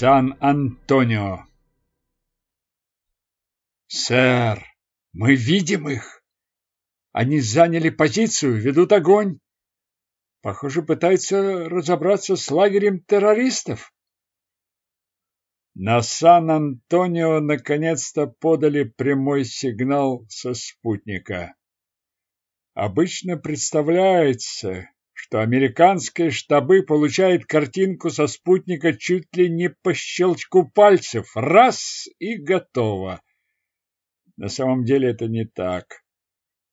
Сан-Антонио. Сэр, мы видим их. Они заняли позицию, ведут огонь. Похоже, пытаются разобраться с лагерем террористов. На Сан-Антонио наконец-то подали прямой сигнал со спутника. Обычно представляется, что американские штабы получают картинку со спутника чуть ли не по щелчку пальцев. Раз и готово. На самом деле это не так.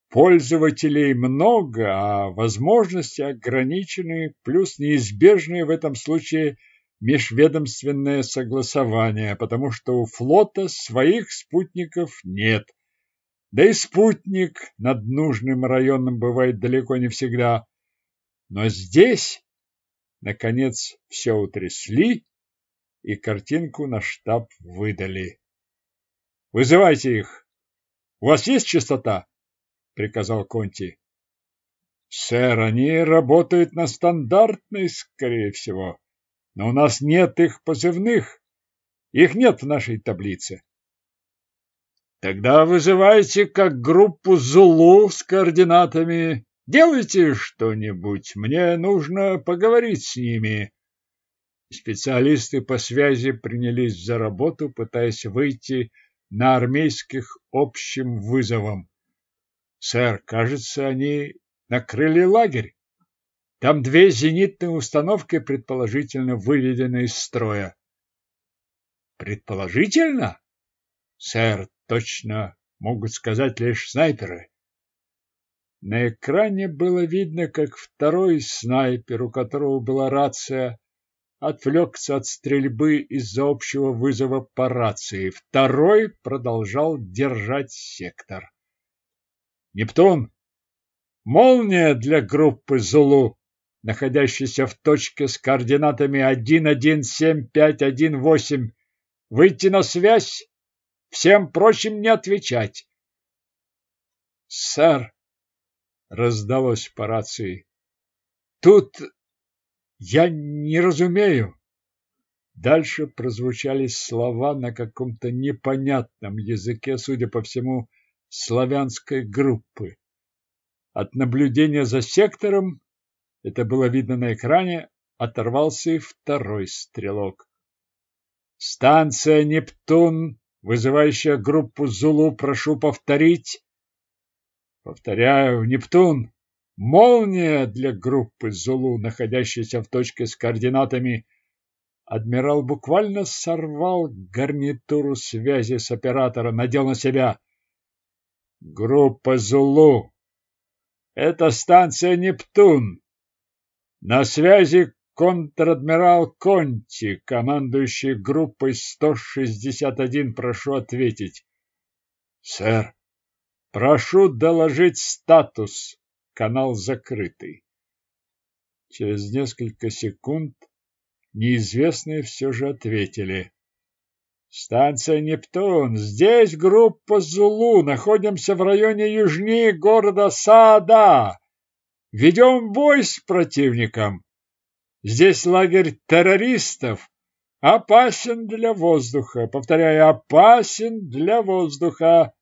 Пользователей много, а возможности ограничены, плюс неизбежные в этом случае межведомственное согласование, потому что у флота своих спутников нет. Да и спутник над нужным районом бывает далеко не всегда. Но здесь, наконец, все утрясли и картинку на штаб выдали. «Вызывайте их!» У вас есть частота? приказал Конти. Сэр, они работают на стандартной, скорее всего, но у нас нет их позывных. Их нет в нашей таблице. Тогда вызывайте как группу Зулу с координатами. Делайте что-нибудь. Мне нужно поговорить с ними. Специалисты по связи принялись за работу, пытаясь выйти на армейских общим вызовом. Сэр, кажется, они накрыли лагерь. Там две зенитные установки, предположительно, выведены из строя. Предположительно? Сэр, точно могут сказать лишь снайперы. На экране было видно, как второй снайпер, у которого была рация, отвлекся от стрельбы из-за общего вызова по рации. Второй продолжал держать сектор. «Нептун! Молния для группы «Зулу», находящейся в точке с координатами 117518. Выйти на связь, всем прочим не отвечать». «Сэр!» — раздалось по рации. «Тут я не разумею. Дальше прозвучали слова на каком-то непонятном языке, судя по всему, славянской группы. От наблюдения за сектором, это было видно на экране, оторвался и второй стрелок. Станция Нептун, вызывающая группу Зулу, прошу повторить. Повторяю, Нептун, Молния для группы Зулу, находящейся в точке с координатами. Адмирал буквально сорвал гарнитуру связи с оператора, надел на себя. Группа Зулу. Это станция Нептун. На связи контр-адмирал Конти, командующий группой 161, прошу ответить. Сэр, прошу доложить статус канал закрытый. Через несколько секунд неизвестные все же ответили. Станция Нептун. Здесь группа Зулу. Находимся в районе южнее города Саада. Ведем бой с противником. Здесь лагерь террористов. Опасен для воздуха. Повторяю, опасен для воздуха.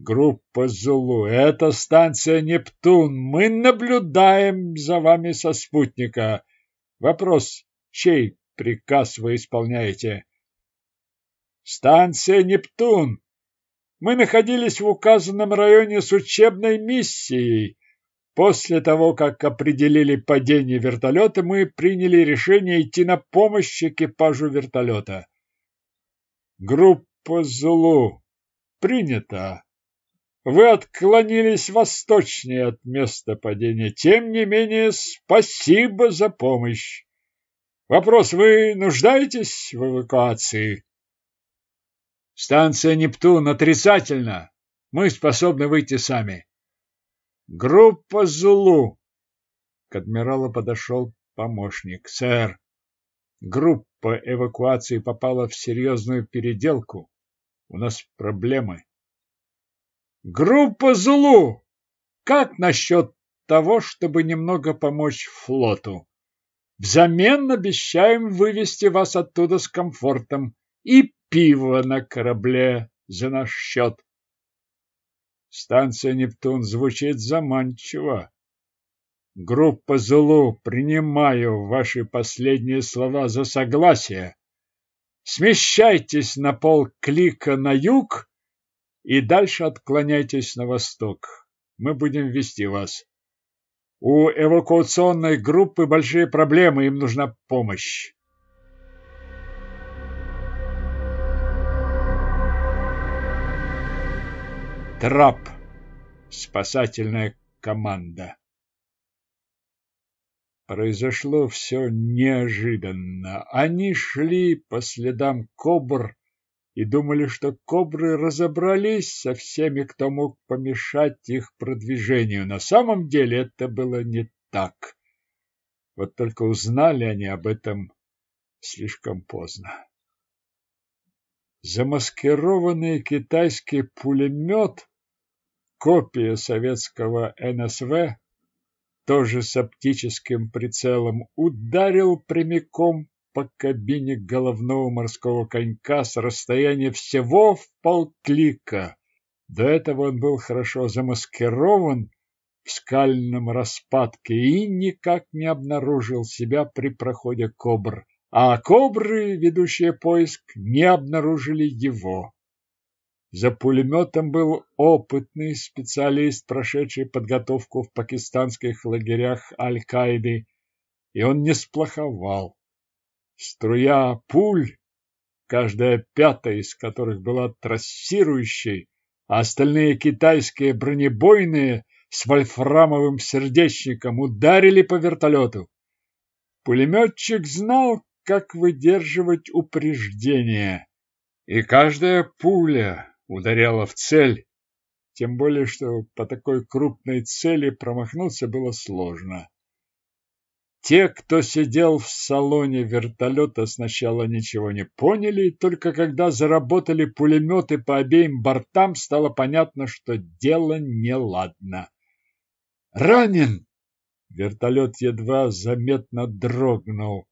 Группа Зулу, это станция Нептун. Мы наблюдаем за вами со спутника. Вопрос, чей приказ вы исполняете? Станция Нептун. Мы находились в указанном районе с учебной миссией. После того, как определили падение вертолета, мы приняли решение идти на помощь экипажу вертолета. Группа Зулу. Принято. Вы отклонились восточнее от места падения. Тем не менее, спасибо за помощь. Вопрос, вы нуждаетесь в эвакуации? Станция Нептун отрицательно. Мы способны выйти сами. Группа Зулу. К адмиралу подошел помощник. Сэр, группа эвакуации попала в серьезную переделку. У нас проблемы. Группа Зулу! Как насчет того, чтобы немного помочь флоту? Взамен обещаем вывести вас оттуда с комфортом и пиво на корабле за наш счет. Станция «Нептун» звучит заманчиво. Группа «Зулу», принимаю ваши последние слова за согласие. Смещайтесь на пол клика на юг и дальше отклоняйтесь на восток. Мы будем вести вас. У эвакуационной группы большие проблемы, им нужна помощь. Трап. Спасательная команда. Произошло все неожиданно. Они шли по следам кобр и думали, что кобры разобрались со всеми, кто мог помешать их продвижению. На самом деле это было не так. Вот только узнали они об этом слишком поздно. Замаскированный китайский пулемет, копия советского НСВ, тоже с оптическим прицелом, ударил прямиком по кабине головного морского конька с расстояния всего в полклика. До этого он был хорошо замаскирован в скальном распадке и никак не обнаружил себя при проходе кобр а кобры, ведущие поиск, не обнаружили его. За пулеметом был опытный специалист, прошедший подготовку в пакистанских лагерях Аль-Каиды, и он не сплоховал. Струя пуль, каждая пятая из которых была трассирующей, а остальные китайские бронебойные с вольфрамовым сердечником ударили по вертолету. Пулеметчик знал, как выдерживать упреждение. И каждая пуля ударяла в цель, тем более, что по такой крупной цели промахнуться было сложно. Те, кто сидел в салоне вертолета, сначала ничего не поняли, только когда заработали пулеметы по обеим бортам, стало понятно, что дело неладно. «Ранен!» Вертолет едва заметно дрогнул.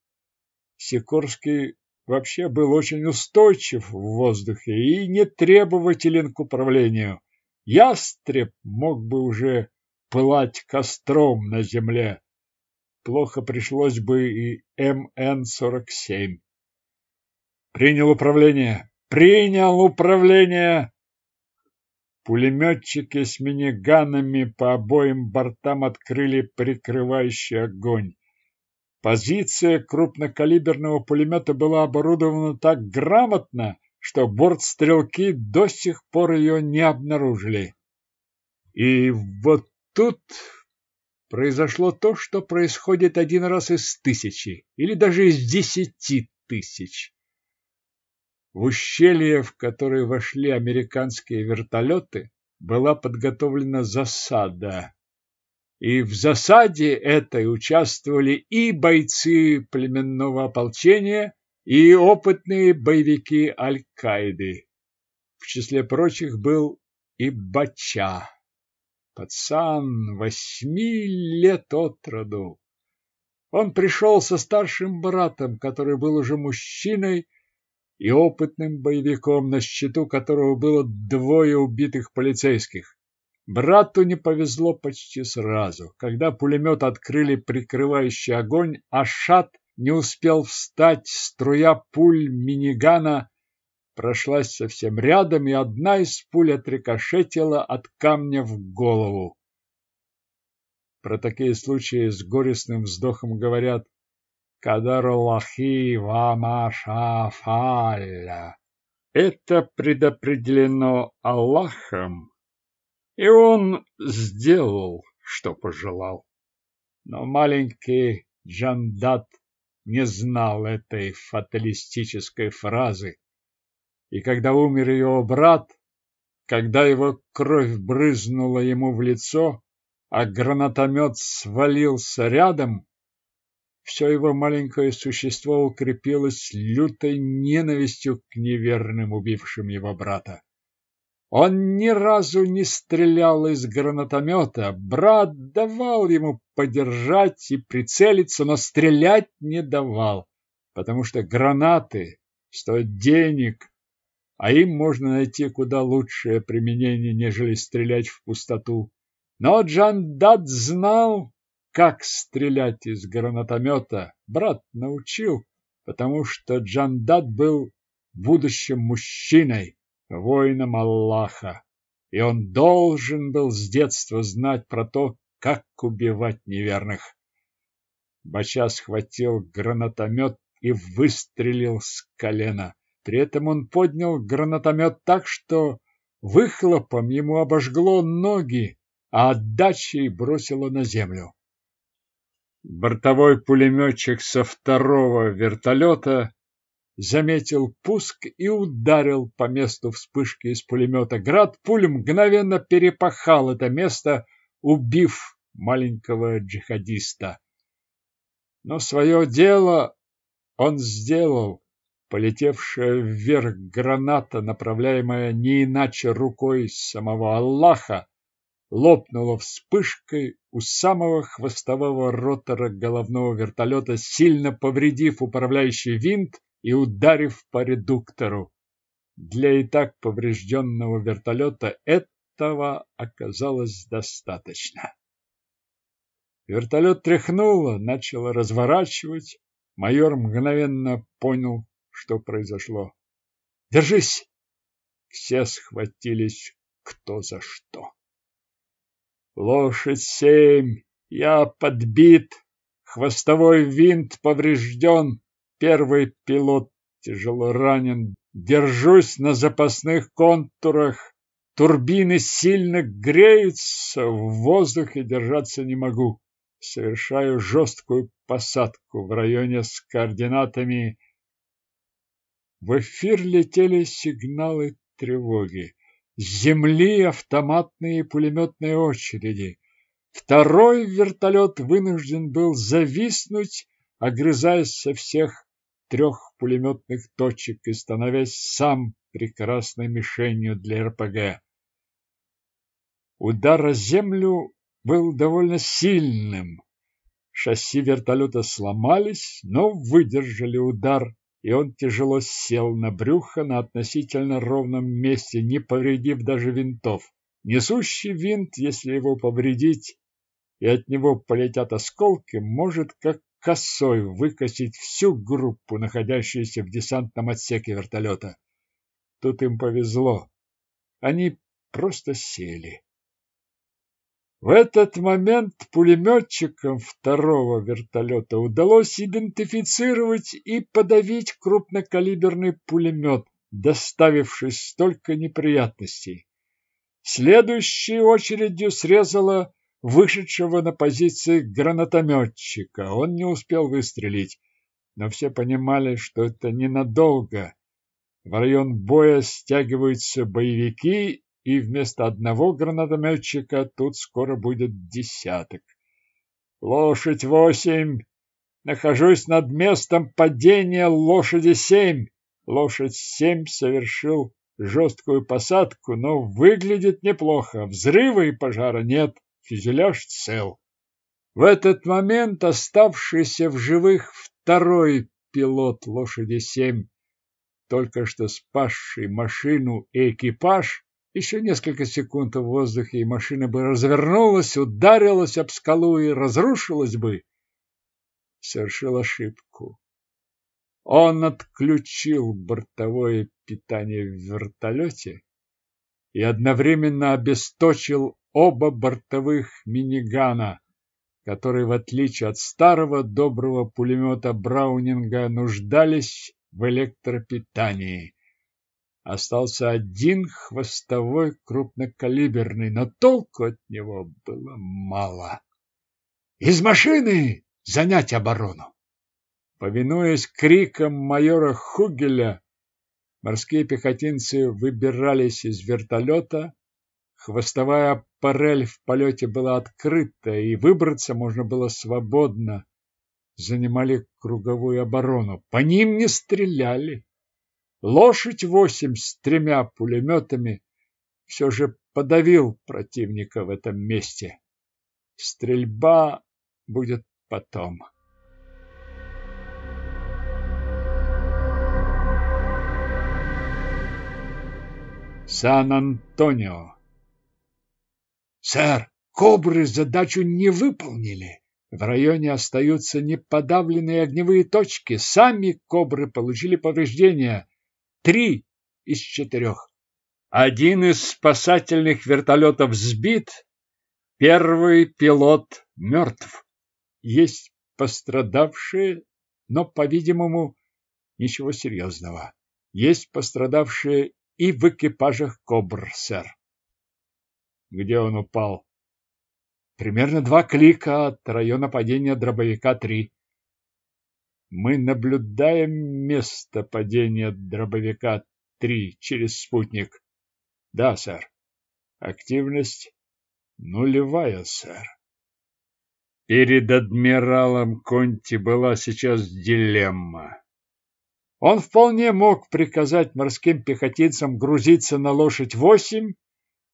Сикорский вообще был очень устойчив в воздухе и не требователен к управлению. Ястреб мог бы уже пылать костром на земле. Плохо пришлось бы и МН-47. Принял управление. Принял управление. Пулеметчики с миниганами по обоим бортам открыли прикрывающий огонь. Позиция крупнокалиберного пулемета была оборудована так грамотно, что бортстрелки до сих пор ее не обнаружили. И вот тут произошло то, что происходит один раз из тысячи или даже из десяти тысяч. В ущелье, в которое вошли американские вертолеты, была подготовлена засада, и в засаде этой участвовали и бойцы племенного ополчения, и опытные боевики Аль-Каиды. В числе прочих был и Бача, пацан восьми лет от роду. Он пришел со старшим братом, который был уже мужчиной и опытным боевиком, на счету которого было двое убитых полицейских. Брату не повезло почти сразу. Когда пулемет открыли прикрывающий огонь, Ашат не успел встать, струя пуль минигана прошлась совсем рядом, и одна из пуль отрикошетила от камня в голову. Про такие случаи с горестным вздохом говорят «Кадаруллахи вамашафаля». Это предопределено Аллахом и он сделал, что пожелал. Но маленький Джандат не знал этой фаталистической фразы. И когда умер его брат, когда его кровь брызнула ему в лицо, а гранатомет свалился рядом, все его маленькое существо укрепилось лютой ненавистью к неверным убившим его брата. Он ни разу не стрелял из гранатомета. Брат давал ему подержать и прицелиться, но стрелять не давал, потому что гранаты стоят денег, а им можно найти куда лучшее применение, нежели стрелять в пустоту. Но Джандат знал, как стрелять из гранатомета. Брат научил, потому что Джандат был будущим мужчиной, воином Аллаха, и он должен был с детства знать про то, как убивать неверных. Бача схватил гранатомет и выстрелил с колена. При этом он поднял гранатомет так, что выхлопом ему обожгло ноги, а отдачей бросило на землю. Бортовой пулеметчик со второго вертолета заметил пуск и ударил по месту вспышки из пулемета. Град пуль мгновенно перепахал это место, убив маленького джихадиста. Но свое дело он сделал. Полетевшая вверх граната, направляемая не иначе рукой самого Аллаха, лопнула вспышкой у самого хвостового ротора головного вертолета, сильно повредив управляющий винт и ударив по редуктору. Для и так поврежденного вертолета этого оказалось достаточно. Вертолет тряхнуло, начало разворачивать. Майор мгновенно понял, что произошло. «Держись!» Все схватились кто за что. Лошадь семь, я подбит, хвостовой винт поврежден, первый пилот тяжело ранен, держусь на запасных контурах, турбины сильно греются, в воздухе держаться не могу. Совершаю жесткую посадку в районе с координатами. В эфир летели сигналы тревоги. С земли автоматные и пулеметные очереди. Второй вертолет вынужден был зависнуть, огрызаясь со всех трех пулеметных точек и становясь сам прекрасной мишенью для РПГ. Удар о землю был довольно сильным. Шасси вертолета сломались, но выдержали удар и он тяжело сел на брюхо на относительно ровном месте, не повредив даже винтов. Несущий винт, если его повредить, и от него полетят осколки, может как косой выкосить всю группу, находящуюся в десантном отсеке вертолета. Тут им повезло. Они просто сели. В этот момент пулеметчикам второго вертолета удалось идентифицировать и подавить крупнокалиберный пулемет, доставивший столько неприятностей. Следующей очередью срезала вышедшего на позиции гранатометчика. Он не успел выстрелить, но все понимали, что это ненадолго. В район боя стягиваются боевики, и вместо одного гранатометчика тут скоро будет десяток. Лошадь восемь. Нахожусь над местом падения лошади семь. Лошадь семь совершил жесткую посадку, но выглядит неплохо. Взрыва и пожара нет, фюзеляж цел. В этот момент оставшийся в живых второй пилот лошади семь, только что спасший машину и экипаж, еще несколько секунд в воздухе, и машина бы развернулась, ударилась об скалу и разрушилась бы. Совершил ошибку. Он отключил бортовое питание в вертолете и одновременно обесточил оба бортовых минигана, которые, в отличие от старого доброго пулемета Браунинга, нуждались в электропитании. Остался один хвостовой крупнокалиберный, но толку от него было мало. «Из машины! Занять оборону!» Повинуясь крикам майора Хугеля, морские пехотинцы выбирались из вертолета. Хвостовая парель в полете была открыта, и выбраться можно было свободно. Занимали круговую оборону. По ним не стреляли лошадь восемь с тремя пулеметами, все же подавил противника в этом месте. Стрельба будет потом. Сан-Антонио. Сэр, кобры задачу не выполнили. В районе остаются неподавленные огневые точки. Сами кобры получили повреждения. Три из четырех. Один из спасательных вертолетов сбит, первый пилот мертв. Есть пострадавшие, но, по-видимому, ничего серьезного. Есть пострадавшие и в экипажах «Кобр», сэр. Где он упал? Примерно два клика от района падения дробовика-3. Мы наблюдаем место падения дробовика-3 через спутник. Да, сэр. Активность нулевая, сэр. Перед адмиралом Конти была сейчас дилемма. Он вполне мог приказать морским пехотинцам грузиться на лошадь восемь,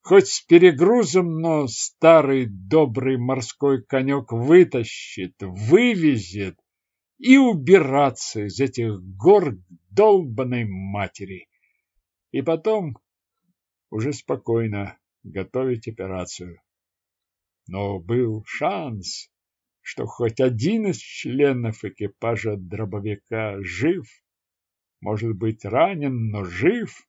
хоть с перегрузом, но старый добрый морской конек вытащит, вывезет и убираться из этих гор долбанной матери. И потом уже спокойно готовить операцию. Но был шанс, что хоть один из членов экипажа дробовика жив может быть ранен, но жив.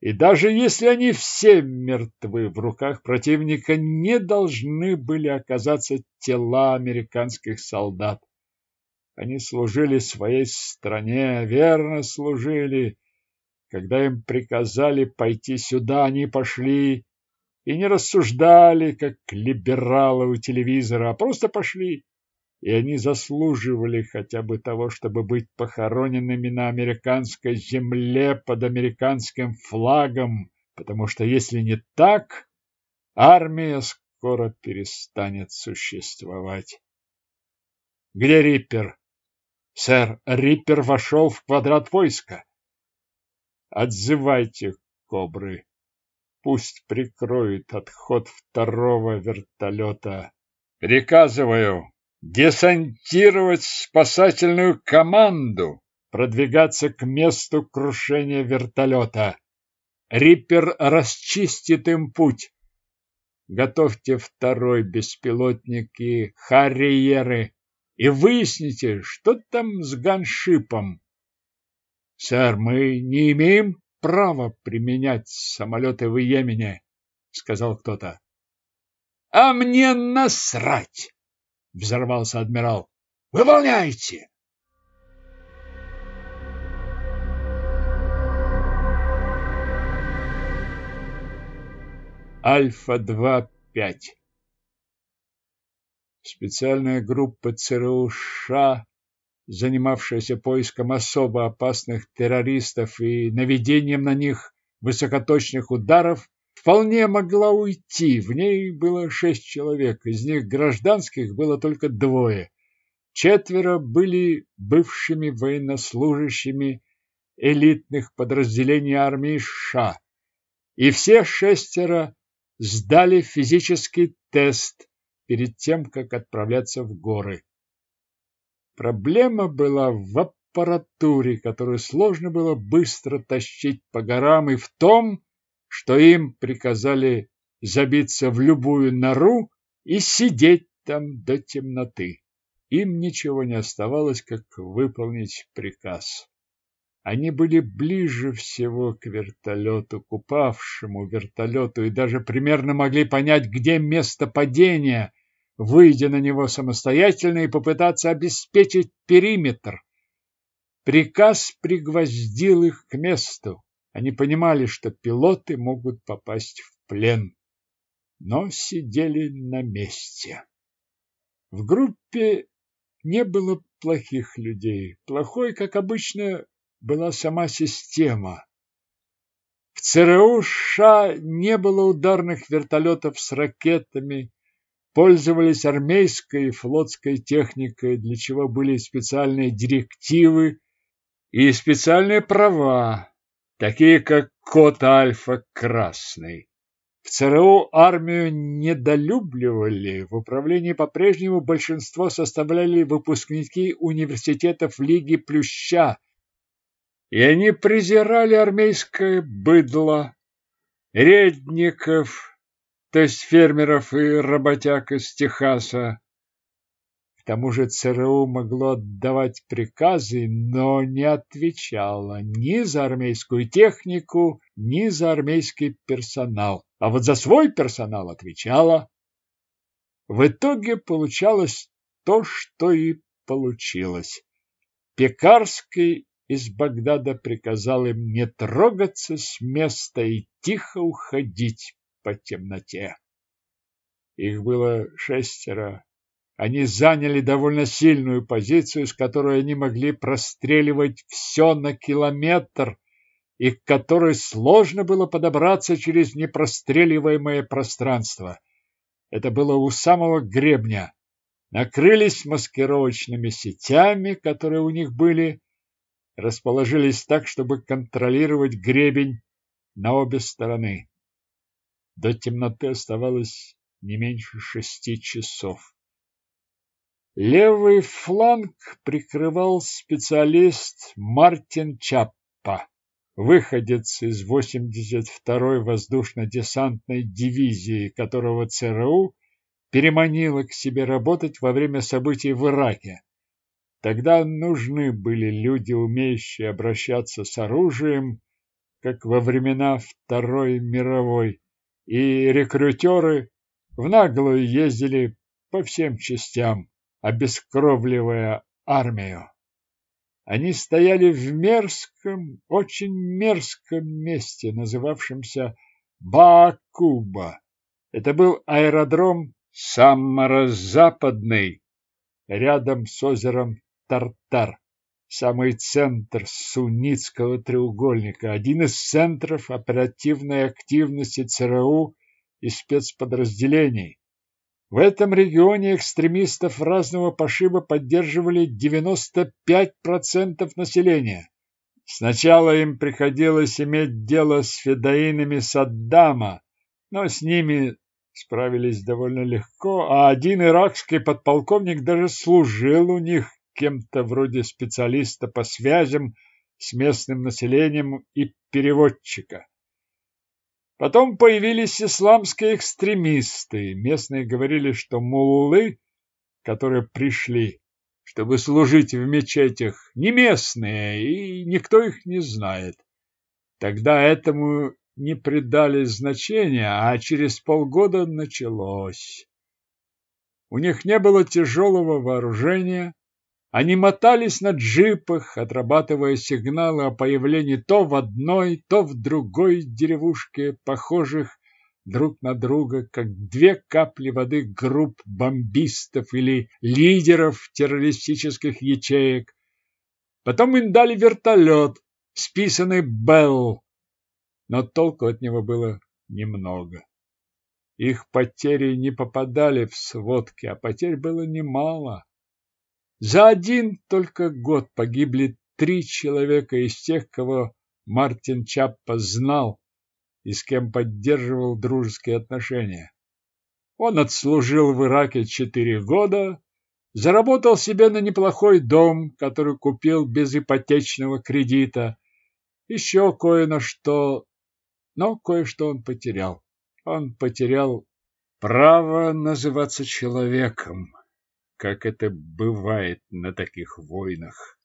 И даже если они все мертвы, в руках противника не должны были оказаться тела американских солдат. Они служили своей стране, верно служили. Когда им приказали пойти сюда, они пошли и не рассуждали, как либералы у телевизора, а просто пошли и они заслуживали хотя бы того, чтобы быть похороненными на американской земле под американским флагом, потому что если не так, армия скоро перестанет существовать. Где Риппер? Сэр, Риппер вошел в квадрат войска. Отзывайте кобры. Пусть прикроет отход второго вертолета. Приказываю десантировать спасательную команду, продвигаться к месту крушения вертолета. Риппер расчистит им путь. Готовьте второй беспилотник и харриеры и выясните, что там с ганшипом. Сэр, мы не имеем права применять самолеты в Йемене, сказал кто-то. А мне насрать! — взорвался адмирал. «Выполняйте!» Альфа-2-5 Специальная группа ЦРУ США, занимавшаяся поиском особо опасных террористов и наведением на них высокоточных ударов, вполне могла уйти. В ней было шесть человек, из них гражданских было только двое. Четверо были бывшими военнослужащими элитных подразделений армии США. И все шестеро сдали физический тест перед тем, как отправляться в горы. Проблема была в аппаратуре, которую сложно было быстро тащить по горам, и в том, что им приказали забиться в любую нору и сидеть там до темноты. Им ничего не оставалось, как выполнить приказ. Они были ближе всего к вертолету, к упавшему вертолету, и даже примерно могли понять, где место падения, выйдя на него самостоятельно и попытаться обеспечить периметр. Приказ пригвоздил их к месту. Они понимали, что пилоты могут попасть в плен, но сидели на месте. В группе не было плохих людей. Плохой, как обычно, была сама система. В ЦРУ США не было ударных вертолетов с ракетами, пользовались армейской и флотской техникой, для чего были специальные директивы и специальные права такие как Кот Альфа Красный. В ЦРУ армию недолюбливали, в управлении по-прежнему большинство составляли выпускники университетов Лиги Плюща, и они презирали армейское быдло, редников, то есть фермеров и работяг из Техаса. К тому же ЦРУ могло отдавать приказы, но не отвечало ни за армейскую технику, ни за армейский персонал а вот за свой персонал отвечала. В итоге получалось то, что и получилось. Пекарский из Багдада приказал им не трогаться с места и тихо уходить по темноте. Их было шестеро. Они заняли довольно сильную позицию, с которой они могли простреливать все на километр, и к которой сложно было подобраться через непростреливаемое пространство. Это было у самого гребня. Накрылись маскировочными сетями, которые у них были, расположились так, чтобы контролировать гребень на обе стороны. До темноты оставалось не меньше шести часов. Левый фланг прикрывал специалист Мартин Чаппа выходец из 82-й воздушно-десантной дивизии, которого ЦРУ переманило к себе работать во время событий в Ираке. Тогда нужны были люди, умеющие обращаться с оружием, как во времена Второй мировой, и рекрутеры в наглую ездили по всем частям, обескровливая армию. Они стояли в мерзком, очень мерзком месте, называвшемся Баакуба. Это был аэродром Самаро-Западный, рядом с озером Тартар, самый центр Суннитского треугольника, один из центров оперативной активности ЦРУ и спецподразделений. В этом регионе экстремистов разного пошиба поддерживали 95% населения. Сначала им приходилось иметь дело с федоинами Саддама, но с ними справились довольно легко, а один иракский подполковник даже служил у них кем-то вроде специалиста по связям с местным населением и переводчика. Потом появились исламские экстремисты. Местные говорили, что муллы, которые пришли, чтобы служить в мечетях, не местные, и никто их не знает. Тогда этому не придали значения, а через полгода началось. У них не было тяжелого вооружения, они мотались на джипах, отрабатывая сигналы о появлении то в одной, то в другой деревушке, похожих друг на друга, как две капли воды групп бомбистов или лидеров террористических ячеек. Потом им дали вертолет, списанный Белл, но толку от него было немного. Их потери не попадали в сводки, а потерь было немало. За один только год погибли три человека из тех, кого Мартин Чаппа знал и с кем поддерживал дружеские отношения. Он отслужил в Ираке четыре года, заработал себе на неплохой дом, который купил без ипотечного кредита, еще кое на что, но кое-что он потерял. Он потерял право называться человеком как это бывает на таких войнах.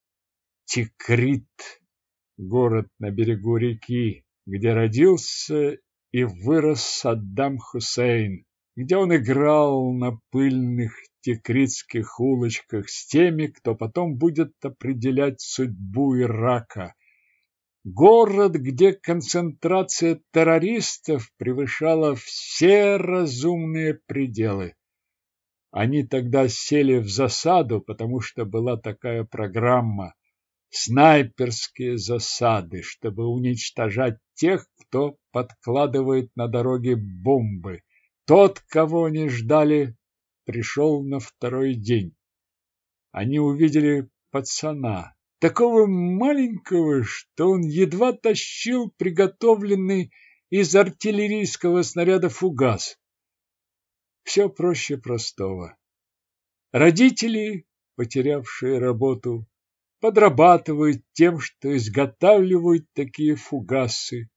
Тикрит – город на берегу реки, где родился и вырос Саддам Хусейн, где он играл на пыльных тикритских улочках с теми, кто потом будет определять судьбу Ирака. Город, где концентрация террористов превышала все разумные пределы. Они тогда сели в засаду, потому что была такая программа снайперские засады, чтобы уничтожать тех, кто подкладывает на дороге бомбы. Тот, кого они ждали, пришел на второй день. Они увидели пацана, такого маленького, что он едва тащил приготовленный из артиллерийского снаряда фугас. Все проще простого. Родители, потерявшие работу, подрабатывают тем, что изготавливают такие фугасы.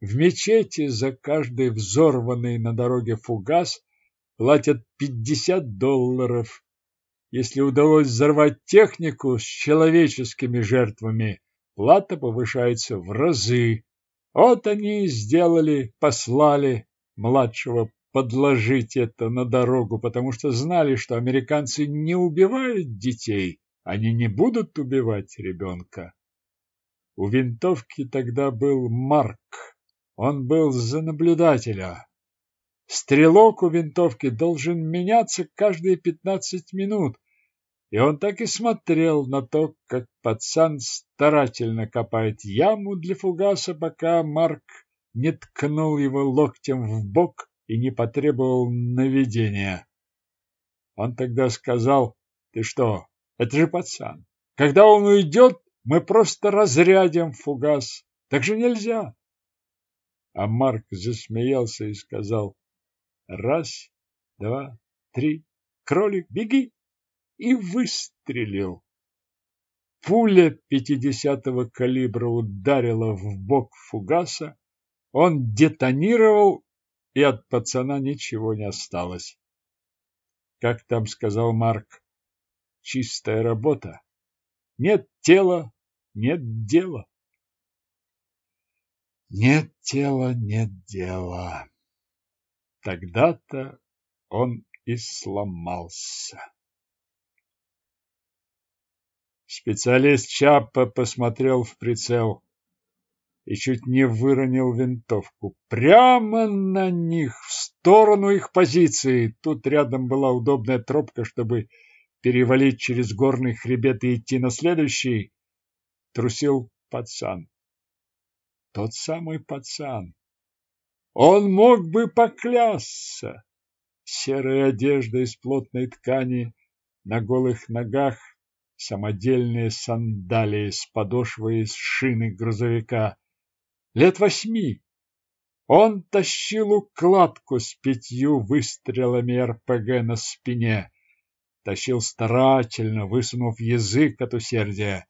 В мечети за каждый взорванный на дороге фугас платят 50 долларов. Если удалось взорвать технику с человеческими жертвами, плата повышается в разы. Вот они и сделали, послали младшего подложить это на дорогу, потому что знали, что американцы не убивают детей, они не будут убивать ребенка. У винтовки тогда был Марк, он был за наблюдателя. Стрелок у винтовки должен меняться каждые пятнадцать минут, и он так и смотрел на то, как пацан старательно копает яму для фугаса, пока Марк не ткнул его локтем в бок и не потребовал наведения. Он тогда сказал, ты что, это же пацан. Когда он уйдет, мы просто разрядим фугас. Так же нельзя. А Марк засмеялся и сказал, раз, два, три, кролик, беги и выстрелил. Пуля пятидесятого калибра ударила в бок фугаса, он детонировал, и от пацана ничего не осталось. Как там сказал Марк, чистая работа. Нет тела, нет дела. Нет тела, нет дела. Тогда-то он и сломался. Специалист Чаппа посмотрел в прицел и чуть не выронил винтовку. Прямо на них, в сторону их позиции. Тут рядом была удобная тропка, чтобы перевалить через горный хребет и идти на следующий. Трусил пацан. Тот самый пацан. Он мог бы поклясться. Серая одежда из плотной ткани, на голых ногах самодельные сандалии с подошвой из шины грузовика. Лет восьми. Он тащил укладку с пятью выстрелами РПГ на спине. Тащил старательно, высунув язык от усердия.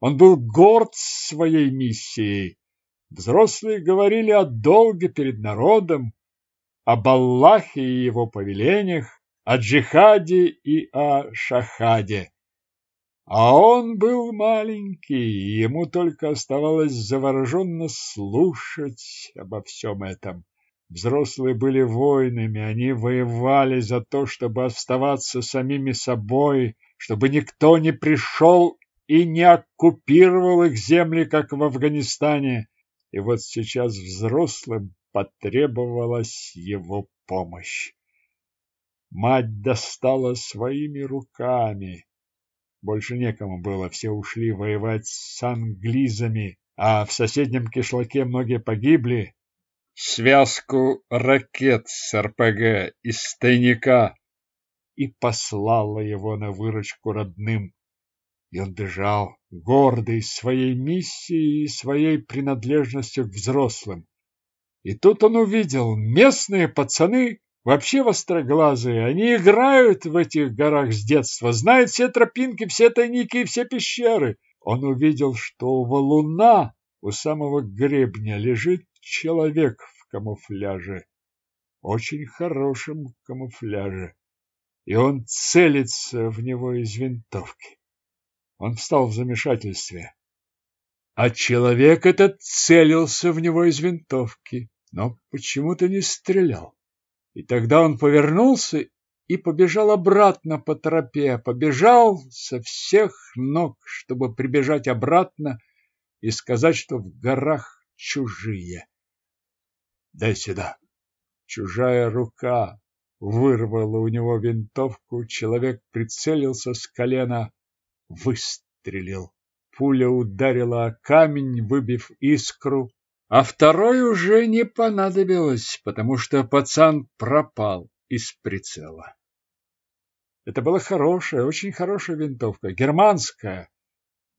Он был горд своей миссией. Взрослые говорили о долге перед народом, об Аллахе и его повелениях, о джихаде и о шахаде. А он был маленький, ему только оставалось завороженно слушать обо всем этом. Взрослые были воинами, они воевали за то, чтобы оставаться самими собой, чтобы никто не пришел и не оккупировал их земли, как в Афганистане. И вот сейчас взрослым потребовалась его помощь. Мать достала своими руками больше некому было, все ушли воевать с англизами, а в соседнем кишлаке многие погибли. Связку ракет с РПГ из тайника и послала его на выручку родным. И он бежал, гордый своей миссией и своей принадлежностью к взрослым. И тут он увидел, местные пацаны Вообще востроглазые, они играют в этих горах с детства, знают все тропинки, все тайники и все пещеры. Он увидел, что у валуна, у самого гребня, лежит человек в камуфляже, очень хорошем камуфляже, и он целится в него из винтовки. Он встал в замешательстве. А человек этот целился в него из винтовки, но почему-то не стрелял. И тогда он повернулся и побежал обратно по тропе, побежал со всех ног, чтобы прибежать обратно и сказать, что в горах чужие. Дай сюда. Чужая рука вырвала у него винтовку, человек прицелился с колена, выстрелил. Пуля ударила о камень, выбив искру, а второй уже не понадобилось, потому что пацан пропал из прицела. Это была хорошая, очень хорошая винтовка, германская,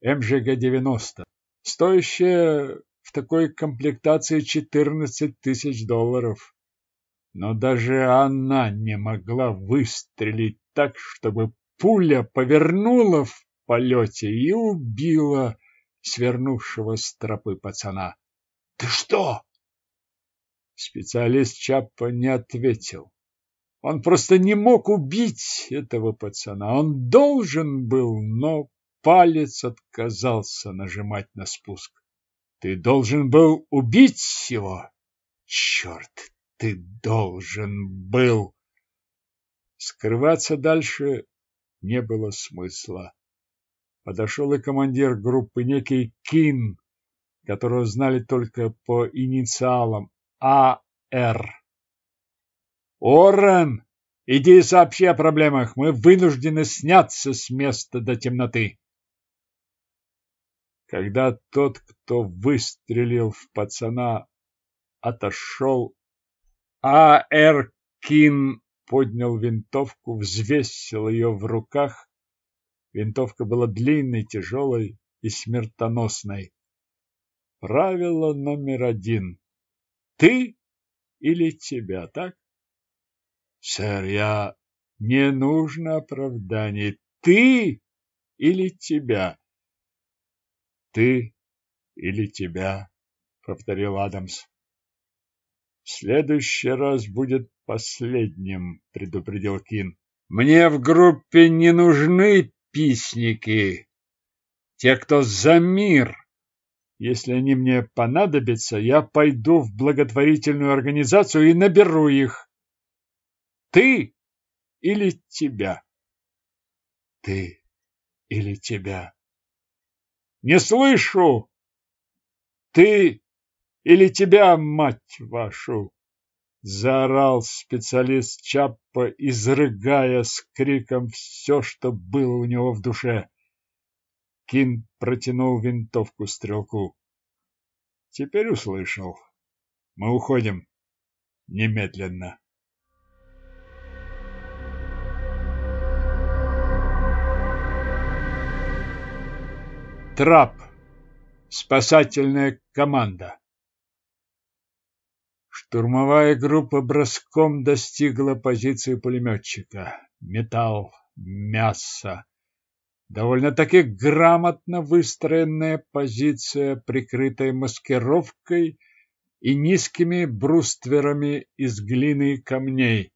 МЖГ-90, стоящая в такой комплектации 14 тысяч долларов. Но даже она не могла выстрелить так, чтобы пуля повернула в полете и убила свернувшего с тропы пацана. — Ты что? Специалист Чаппа не ответил. Он просто не мог убить этого пацана. Он должен был, но палец отказался нажимать на спуск. Ты должен был убить его. Черт, ты должен был. Скрываться дальше не было смысла. Подошел и командир группы, некий Кин, которого знали только по инициалам А.Р. «Оррен, иди и сообщи о проблемах. Мы вынуждены сняться с места до темноты». Когда тот, кто выстрелил в пацана, отошел, А.Р. Кин поднял винтовку, взвесил ее в руках. Винтовка была длинной, тяжелой и смертоносной. Правило номер один. Ты или тебя, так? Сэр, я... Не нужно оправданий. Ты или тебя? Ты или тебя, повторил Адамс. В следующий раз будет последним, предупредил Кин. Мне в группе не нужны писники. Те, кто за мир. Если они мне понадобятся, я пойду в благотворительную организацию и наберу их. Ты или тебя? Ты или тебя? Не слышу! Ты или тебя, мать вашу! Заорал специалист Чаппа, изрыгая с криком все, что было у него в душе. Кин протянул винтовку стрелку. Теперь услышал. Мы уходим. Немедленно. Трап. Спасательная команда. Штурмовая группа броском достигла позиции пулеметчика. Металл, мясо. Довольно-таки грамотно выстроенная позиция, прикрытая маскировкой и низкими брустверами из глины и камней.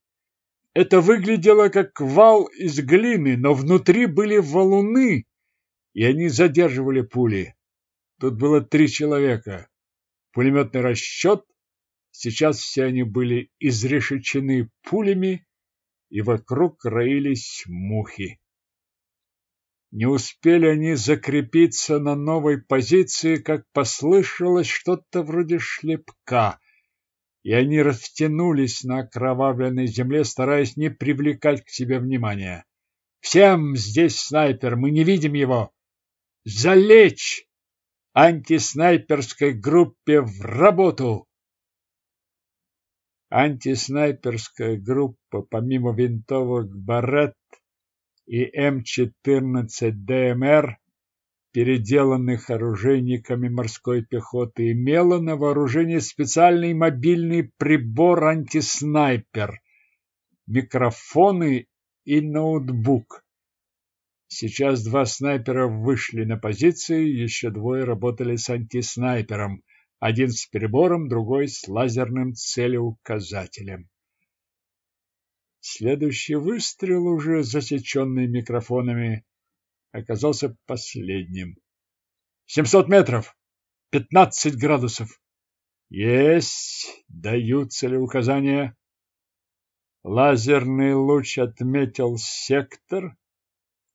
Это выглядело как вал из глины, но внутри были валуны, и они задерживали пули. Тут было три человека. Пулеметный расчет. Сейчас все они были изрешечены пулями, и вокруг роились мухи. Не успели они закрепиться на новой позиции, как послышалось что-то вроде шлепка, и они растянулись на окровавленной земле, стараясь не привлекать к себе внимания. «Всем здесь снайпер, мы не видим его!» залечь антиснайперской группе в работу. Антиснайперская группа, помимо винтовок «Барретт» и М-14 ДМР, переделанных оружейниками морской пехоты, имела на вооружении специальный мобильный прибор антиснайпер, микрофоны и ноутбук. Сейчас два снайпера вышли на позиции, еще двое работали с антиснайпером, один с прибором, другой с лазерным целеуказателем. Следующий выстрел, уже засеченный микрофонами, оказался последним. «Семьсот метров! Пятнадцать градусов!» «Есть!» — дают целеуказания. Лазерный луч отметил сектор,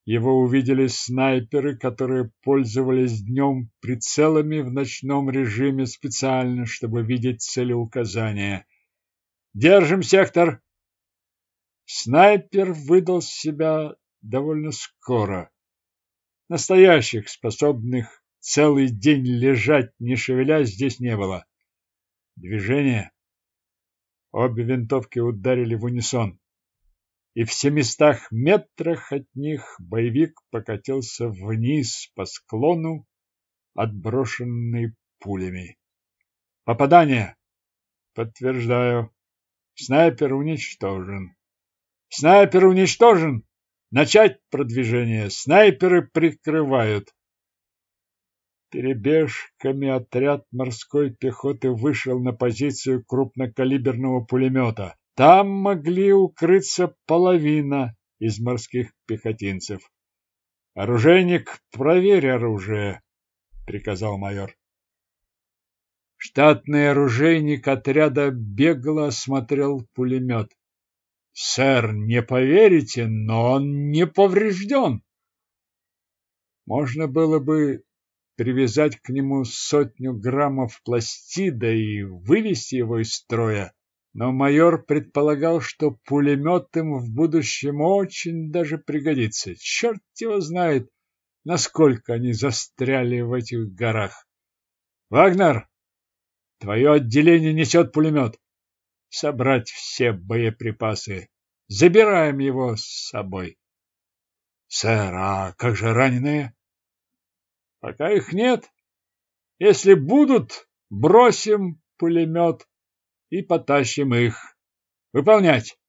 его увидели снайперы, которые пользовались днем прицелами в ночном режиме специально, чтобы видеть целеуказания. «Держим сектор!» Снайпер выдал себя довольно скоро. Настоящих, способных целый день лежать, не шевелясь, здесь не было. Движение. Обе винтовки ударили в унисон. и в семистах метрах от них боевик покатился вниз по склону, отброшенный пулями. Попадание! Подтверждаю. Снайпер уничтожен. Снайпер уничтожен! Начать продвижение. Снайперы прикрывают. Перебежками отряд морской пехоты вышел на позицию крупнокалиберного пулемета. Там могли укрыться половина из морских пехотинцев. «Оружейник, проверь оружие», — приказал майор. Штатный оружейник отряда бегло осмотрел пулемет. «Сэр, не поверите, но он не поврежден!» Можно было бы привязать к нему сотню граммов пластида и вывести его из строя, но майор предполагал, что пулемет им в будущем очень даже пригодится. Черт его знает, насколько они застряли в этих горах. «Вагнер, твое отделение несет пулемет. Собрать все боеприпасы. Забираем его с собой». «Сэр, а как же раненые?» «Пока их нет. Если будут, бросим пулемет и потащим их. Выполнять.